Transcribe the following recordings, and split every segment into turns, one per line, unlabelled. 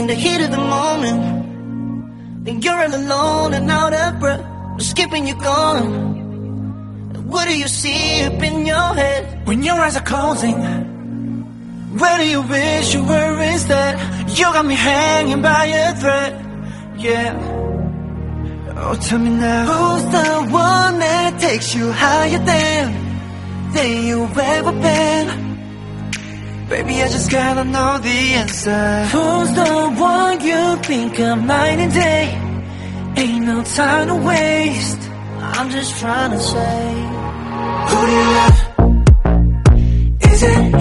in the heat of the moment. Then you're all alone and out of breath. Skipping you gone. What do you see up in your head?
When your eyes are closing, where do you wish you were instead? You got me hanging by a thread, yeah. Oh, tell me now, who's the one that takes you higher than, than you've ever been? Baby, I just gotta know the answer. Who's the one you think night and day? Ain't no time to waste.
I'm just trying to say.
Who do you love? Is it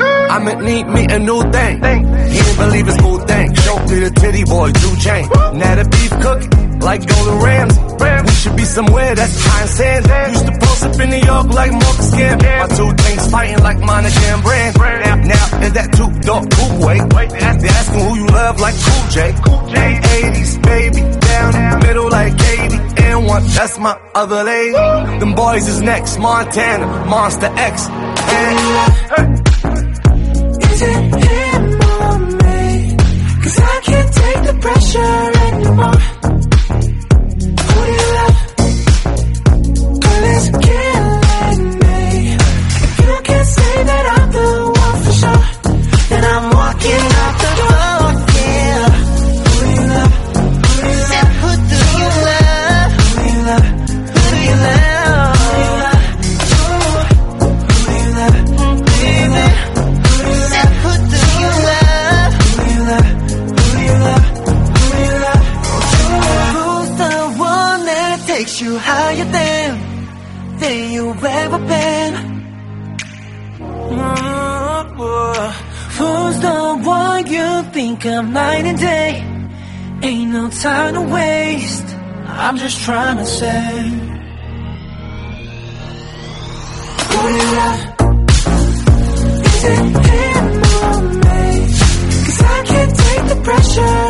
I'ma need me a new thing. He didn't believe his cool thing. Show to the titty boy, two chain. Now the beef cooking like golden rams. We should be somewhere that's high and sand. Used to post up in New York like Marcus Camby. My two things fighting like Monica and Brandy. Now, now is that two door coupe way? They asking who you love like Cool J. 80s baby down in the middle like Katie and one. That's my other lady. Them boys is next. Montana, Monsta X. And
Is you higher than than you've ever been? Mm, Who's the one you think of night and day? Ain't no time to waste. I'm just trying to say. Love? Is it him or me? Cause I can't take the pressure